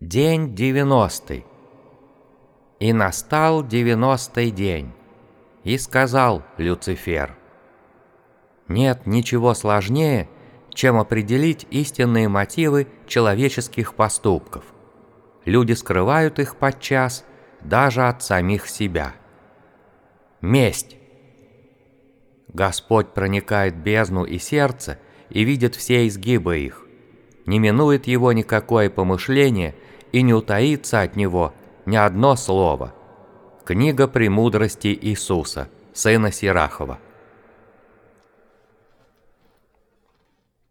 День девяностый. И настал девяностый день. И сказал Люцифер. Нет ничего сложнее, чем определить истинные мотивы человеческих поступков. Люди скрывают их подчас даже от самих себя. Месть. Господь проникает бездну и сердце и видит все изгибы их. Не минует его никакое помышление – и не утаится от него ни одно слово. Книга премудрости Иисуса, сына Сирахова.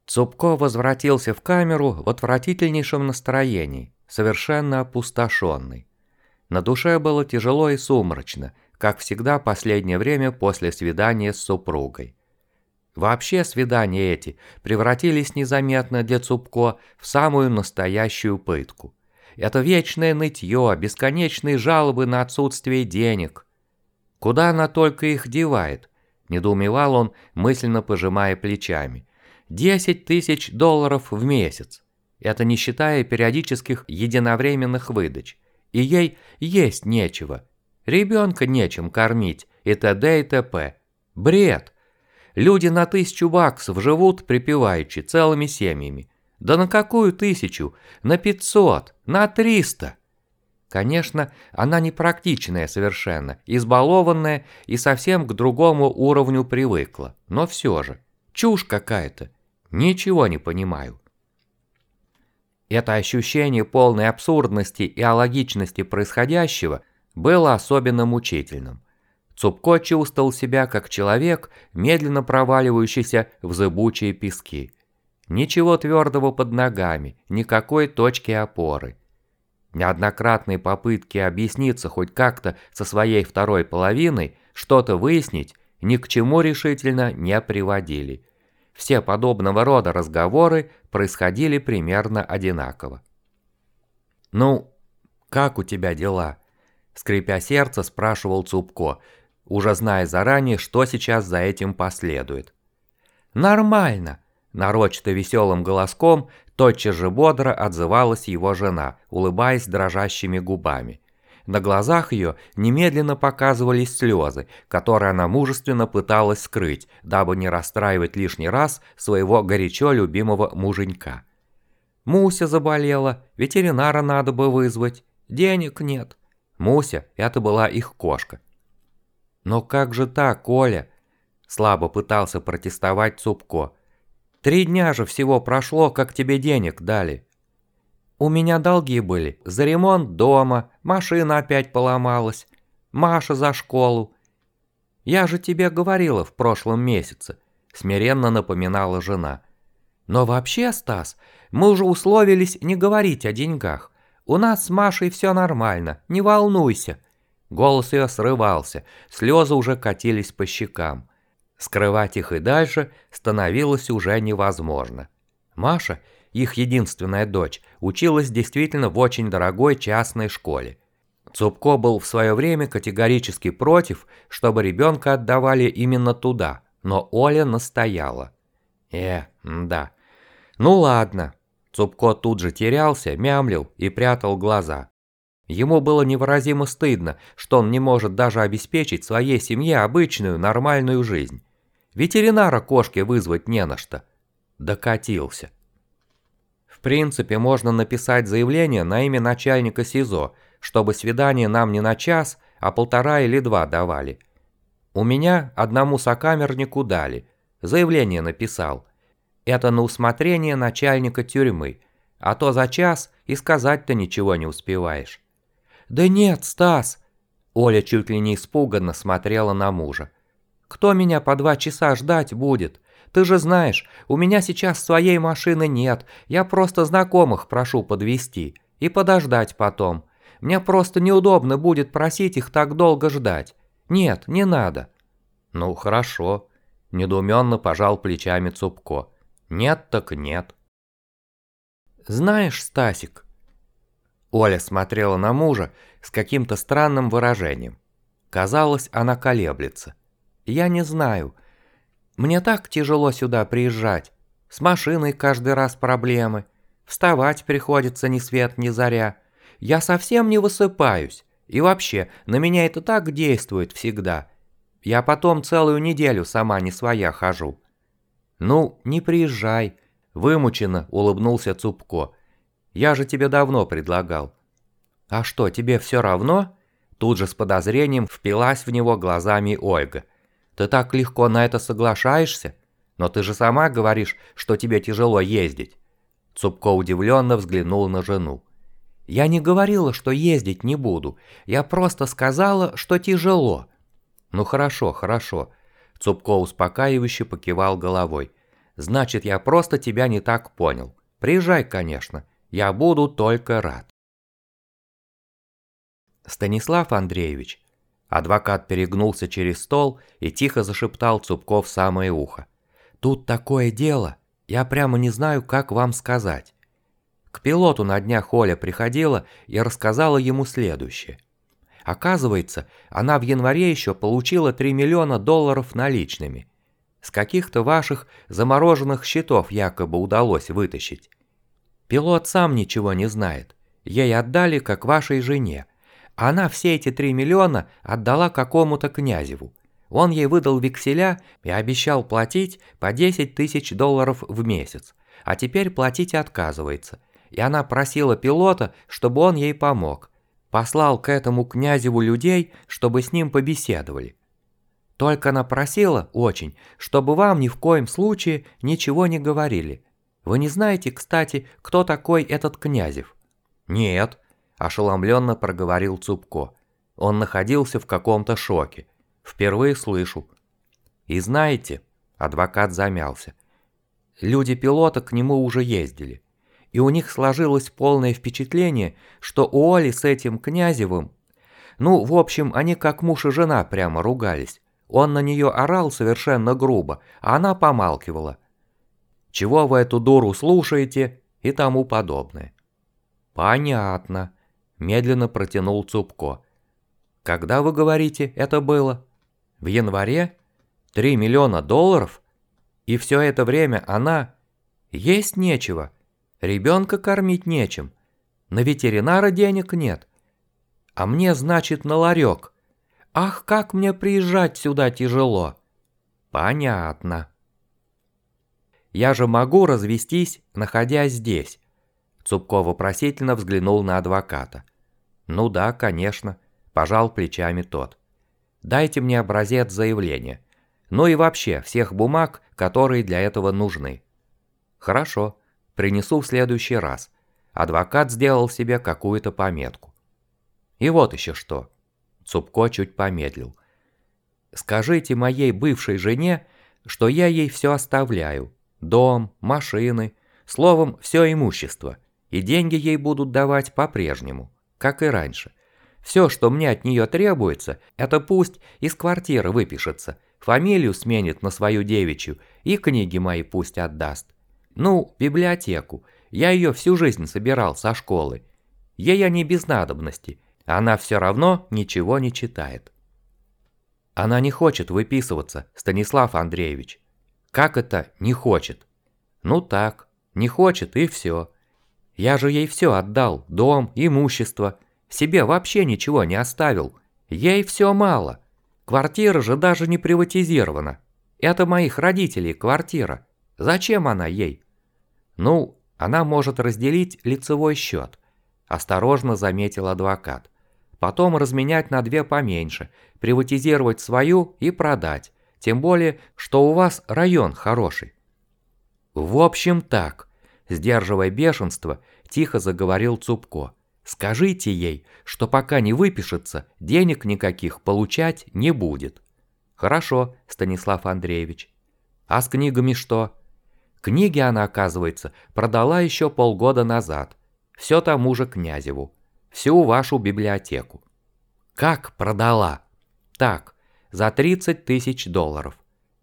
Цупко возвратился в камеру в отвратительнейшем настроении, совершенно опустошенный. На душе было тяжело и сумрачно, как всегда последнее время после свидания с супругой. Вообще свидания эти превратились незаметно для Цупко в самую настоящую пытку. Это вечное нытье, бесконечные жалобы на отсутствие денег. Куда она только их девает? Недоумевал он, мысленно пожимая плечами. Десять тысяч долларов в месяц. Это не считая периодических единовременных выдач. И ей есть нечего. Ребенка нечем кормить и т.д. и т.п. Бред. Люди на тысячу баксов живут припеваючи целыми семьями. Да на какую тысячу? На пятьсот? На триста? Конечно, она непрактичная совершенно, избалованная и совсем к другому уровню привыкла. Но все же, чушь какая-то. Ничего не понимаю. Это ощущение полной абсурдности и алогичности происходящего было особенно мучительным. Цупко чувствовал себя как человек, медленно проваливающийся в зыбучие пески. Ничего твердого под ногами, никакой точки опоры. Неоднократные попытки объясниться хоть как-то со своей второй половиной, что-то выяснить, ни к чему решительно не приводили. Все подобного рода разговоры происходили примерно одинаково. «Ну, как у тебя дела?» Скрипя сердце, спрашивал Цупко, уже зная заранее, что сейчас за этим последует. «Нормально», Нарочито веселым голоском тотчас же бодро отзывалась его жена, улыбаясь дрожащими губами. На глазах ее немедленно показывались слезы, которые она мужественно пыталась скрыть, дабы не расстраивать лишний раз своего горячо любимого муженька. Муся заболела, ветеринара надо бы вызвать, денег нет. Муся – это была их кошка. «Но как же так, Коля?» Слабо пытался протестовать Цупко. Три дня же всего прошло, как тебе денег дали. У меня долги были за ремонт дома, машина опять поломалась, Маша за школу. Я же тебе говорила в прошлом месяце, смиренно напоминала жена. Но вообще, Стас, мы уже условились не говорить о деньгах. У нас с Машей все нормально, не волнуйся. Голос ее срывался, слезы уже катились по щекам. Скрывать их и дальше становилось уже невозможно. Маша, их единственная дочь, училась действительно в очень дорогой частной школе. Цупко был в свое время категорически против, чтобы ребенка отдавали именно туда, но Оля настояла. Э, да. Ну ладно. Цупко тут же терялся, мямлил и прятал глаза. Ему было невыразимо стыдно, что он не может даже обеспечить своей семье обычную нормальную жизнь. Ветеринара кошке вызвать не на что. Докатился. В принципе, можно написать заявление на имя начальника СИЗО, чтобы свидание нам не на час, а полтора или два давали. У меня одному сокамернику дали. Заявление написал. Это на усмотрение начальника тюрьмы, а то за час и сказать-то ничего не успеваешь. «Да нет, Стас!» Оля чуть ли не испуганно смотрела на мужа. Кто меня по два часа ждать будет? Ты же знаешь, у меня сейчас своей машины нет, я просто знакомых прошу подвести и подождать потом. Мне просто неудобно будет просить их так долго ждать. Нет, не надо». «Ну, хорошо», – недоуменно пожал плечами Цупко. «Нет так нет». «Знаешь, Стасик...» Оля смотрела на мужа с каким-то странным выражением. Казалось, она колеблется. Я не знаю. Мне так тяжело сюда приезжать. С машиной каждый раз проблемы. Вставать приходится ни свет ни заря. Я совсем не высыпаюсь. И вообще, на меня это так действует всегда. Я потом целую неделю сама не своя хожу. Ну, не приезжай. Вымученно улыбнулся Цупко. Я же тебе давно предлагал. А что, тебе все равно? Тут же с подозрением впилась в него глазами Ольга. Ты так легко на это соглашаешься? Но ты же сама говоришь, что тебе тяжело ездить. Цупко удивленно взглянул на жену. «Я не говорила, что ездить не буду. Я просто сказала, что тяжело». «Ну хорошо, хорошо». Цупко успокаивающе покивал головой. «Значит, я просто тебя не так понял. Приезжай, конечно. Я буду только рад». Станислав Андреевич. Адвокат перегнулся через стол и тихо зашептал Цупко в самое ухо. «Тут такое дело. Я прямо не знаю, как вам сказать. К пилоту на днях Оля приходила и рассказала ему следующее. Оказывается, она в январе еще получила 3 миллиона долларов наличными. С каких-то ваших замороженных счетов якобы удалось вытащить. Пилот сам ничего не знает. Ей отдали, как вашей жене. Она все эти 3 миллиона отдала какому-то князеву. Он ей выдал векселя и обещал платить по 10 тысяч долларов в месяц, а теперь платить отказывается. И она просила пилота, чтобы он ей помог. Послал к этому князеву людей, чтобы с ним побеседовали. Только она просила очень, чтобы вам ни в коем случае ничего не говорили. Вы не знаете, кстати, кто такой этот князев? Нет, ошеломленно проговорил Цупко. Он находился в каком-то шоке. Впервые слышу. И знаете, адвокат замялся. Люди пилота к нему уже ездили. И у них сложилось полное впечатление, что у Оли с этим Князевым... Ну, в общем, они как муж и жена прямо ругались. Он на нее орал совершенно грубо, а она помалкивала. «Чего вы эту дуру слушаете?» и тому подобное. «Понятно», – медленно протянул Цупко. «Когда, вы говорите, это было?» В январе? 3 миллиона долларов? И все это время она... Есть нечего. Ребенка кормить нечем. На ветеринара денег нет. А мне, значит, на ларек. Ах, как мне приезжать сюда тяжело. Понятно. Я же могу развестись, находясь здесь. Цупко вопросительно взглянул на адвоката. Ну да, конечно, пожал плечами тот. Дайте мне образец заявления. Ну и вообще, всех бумаг, которые для этого нужны. Хорошо, принесу в следующий раз. Адвокат сделал себе какую-то пометку. И вот еще что. Цупко чуть помедлил. Скажите моей бывшей жене, что я ей все оставляю. Дом, машины, словом, все имущество. И деньги ей будут давать по-прежнему, как и раньше. Все, что мне от нее требуется, это пусть из квартиры выпишется, фамилию сменит на свою девичью и книги мои пусть отдаст. Ну, библиотеку. Я ее всю жизнь собирал со школы. Ей они без надобности. Она все равно ничего не читает. Она не хочет выписываться, Станислав Андреевич. Как это не хочет? Ну так, не хочет и все. Я же ей все отдал, дом, имущество. Себе вообще ничего не оставил. Ей все мало. Квартира же даже не приватизирована. Это моих родителей квартира. Зачем она ей? Ну, она может разделить лицевой счет. Осторожно заметил адвокат. Потом разменять на две поменьше, приватизировать свою и продать. Тем более, что у вас район хороший. В общем так, сдерживая бешенство, тихо заговорил Цупко. Скажите ей, что пока не выпишется, денег никаких получать не будет. Хорошо, Станислав Андреевич. А с книгами что? Книги она, оказывается, продала еще полгода назад. Все тому же Князеву. Всю вашу библиотеку. Как продала? Так, за 30 тысяч долларов.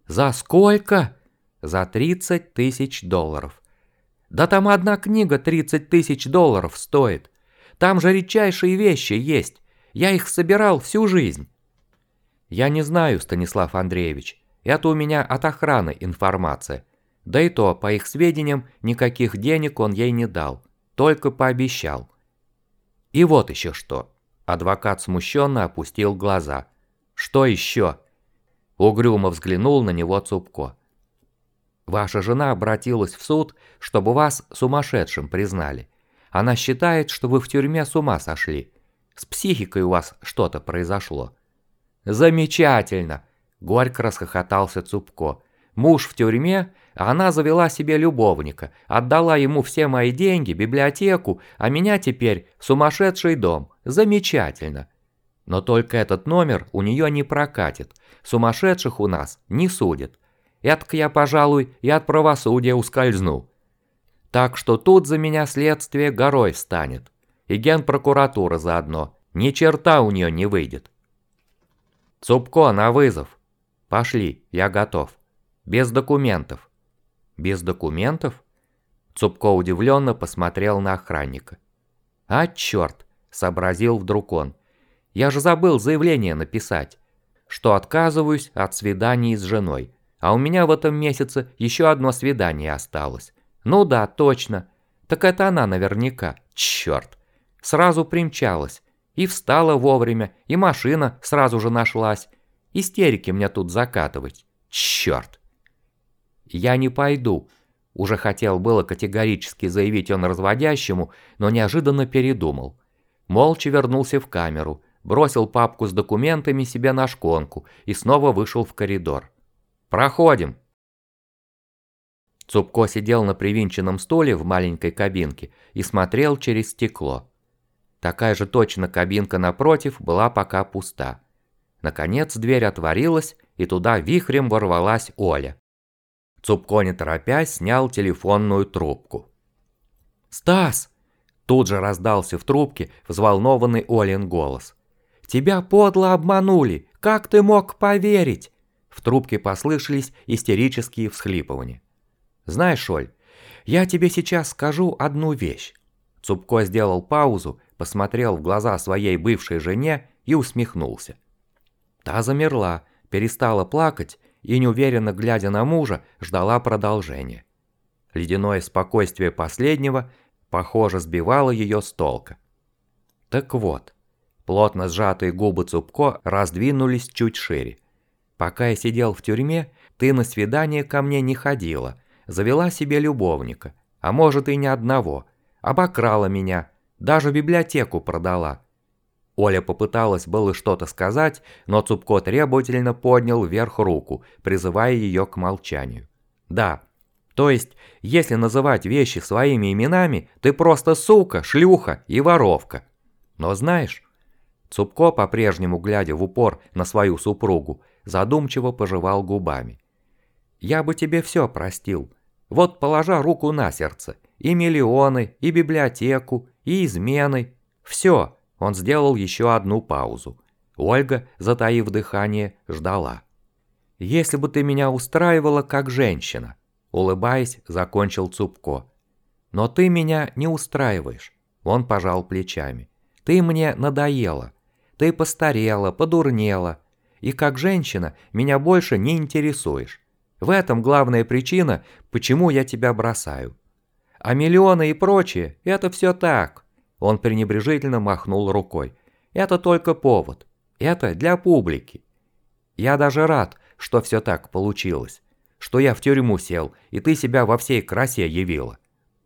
За сколько? За 30 тысяч долларов. Да там одна книга 30 тысяч долларов стоит. Там же редчайшие вещи есть. Я их собирал всю жизнь». «Я не знаю, Станислав Андреевич. Это у меня от охраны информация. Да и то, по их сведениям, никаких денег он ей не дал. только пообещал. И вот еще что. Адвокат смущенно опустил глаза. Что еще? Угрюмо взглянул на него Цупко. Ваша жена обратилась в суд, чтобы вас сумасшедшим признали. Она считает, что вы в тюрьме с ума сошли. С психикой у вас что-то произошло. Замечательно! Горько расхохотался Цупко. Муж в тюрьме, а она завела себе любовника, отдала ему все мои деньги, библиотеку, а меня теперь сумасшедший дом. Замечательно. Но только этот номер у нее не прокатит. Сумасшедших у нас не судят. Этак я, пожалуй, и от правосудия ускользну. Так что тут за меня следствие горой встанет. И генпрокуратура заодно. Ни черта у нее не выйдет. Цупко, на вызов. Пошли, я готов. Без документов. Без документов? Цупко удивленно посмотрел на охранника. А черт, сообразил вдруг он. Я же забыл заявление написать, что отказываюсь от свиданий с женой. А у меня в этом месяце еще одно свидание осталось. Ну да, точно. Так это она наверняка. Черт. Сразу примчалась. И встала вовремя, и машина сразу же нашлась. Истерики мне тут закатывать. Черт. Я не пойду. Уже хотел было категорически заявить он разводящему, но неожиданно передумал. Молча вернулся в камеру, бросил папку с документами себе на шконку и снова вышел в коридор. «Проходим!» Цупко сидел на привинченном стуле в маленькой кабинке и смотрел через стекло. Такая же точно кабинка напротив была пока пуста. Наконец дверь отворилась, и туда вихрем ворвалась Оля. Цупко, не торопясь, снял телефонную трубку. «Стас!» Тут же раздался в трубке взволнованный Олин голос. «Тебя подло обманули! Как ты мог поверить? В трубке послышались истерические всхлипывания. «Знаешь, Оль, я тебе сейчас скажу одну вещь». Цупко сделал паузу, посмотрел в глаза своей бывшей жене и усмехнулся. Та замерла, перестала плакать и, неуверенно глядя на мужа, ждала продолжения. Ледяное спокойствие последнего, похоже, сбивало ее с толка. Так вот, плотно сжатые губы Цупко раздвинулись чуть шире. Пока я сидел в тюрьме, ты на свидание ко мне не ходила, завела себе любовника, а может и не одного, обокрала меня, даже библиотеку продала. Оля попыталась было что-то сказать, но Цупко требовательно поднял вверх руку, призывая ее к молчанию. Да, то есть, если называть вещи своими именами, ты просто сука, шлюха и воровка. Но знаешь, Цупко, по-прежнему глядя в упор на свою супругу, задумчиво пожевал губами. «Я бы тебе все простил. Вот положа руку на сердце. И миллионы, и библиотеку, и измены. Все!» Он сделал еще одну паузу. Ольга, затаив дыхание, ждала. «Если бы ты меня устраивала как женщина», улыбаясь, закончил Цупко. «Но ты меня не устраиваешь», он пожал плечами. «Ты мне надоела. Ты постарела, подурнела, и как женщина меня больше не интересуешь. В этом главная причина, почему я тебя бросаю. А миллионы и прочее – это все так. Он пренебрежительно махнул рукой. Это только повод. Это для публики. Я даже рад, что все так получилось. Что я в тюрьму сел, и ты себя во всей красе явила.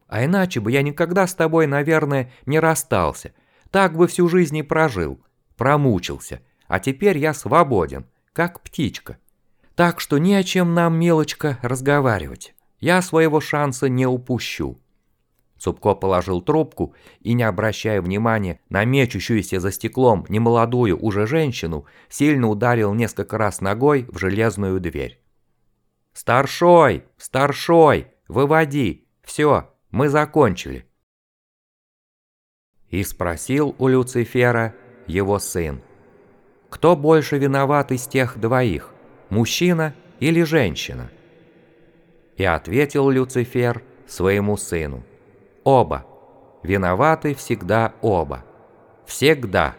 А иначе бы я никогда с тобой, наверное, не расстался. Так бы всю жизнь и прожил. Промучился а теперь я свободен, как птичка. Так что ни о чем нам, мелочка, разговаривать. Я своего шанса не упущу». Цупко положил трубку и, не обращая внимания на мечущуюся за стеклом немолодую уже женщину, сильно ударил несколько раз ногой в железную дверь. «Старшой! Старшой! Выводи! Все, мы закончили!» И спросил у Люцифера его сын. Кто больше виноват из тех двоих, мужчина или женщина? И ответил Люцифер своему сыну. Оба. Виноваты всегда оба. Всегда.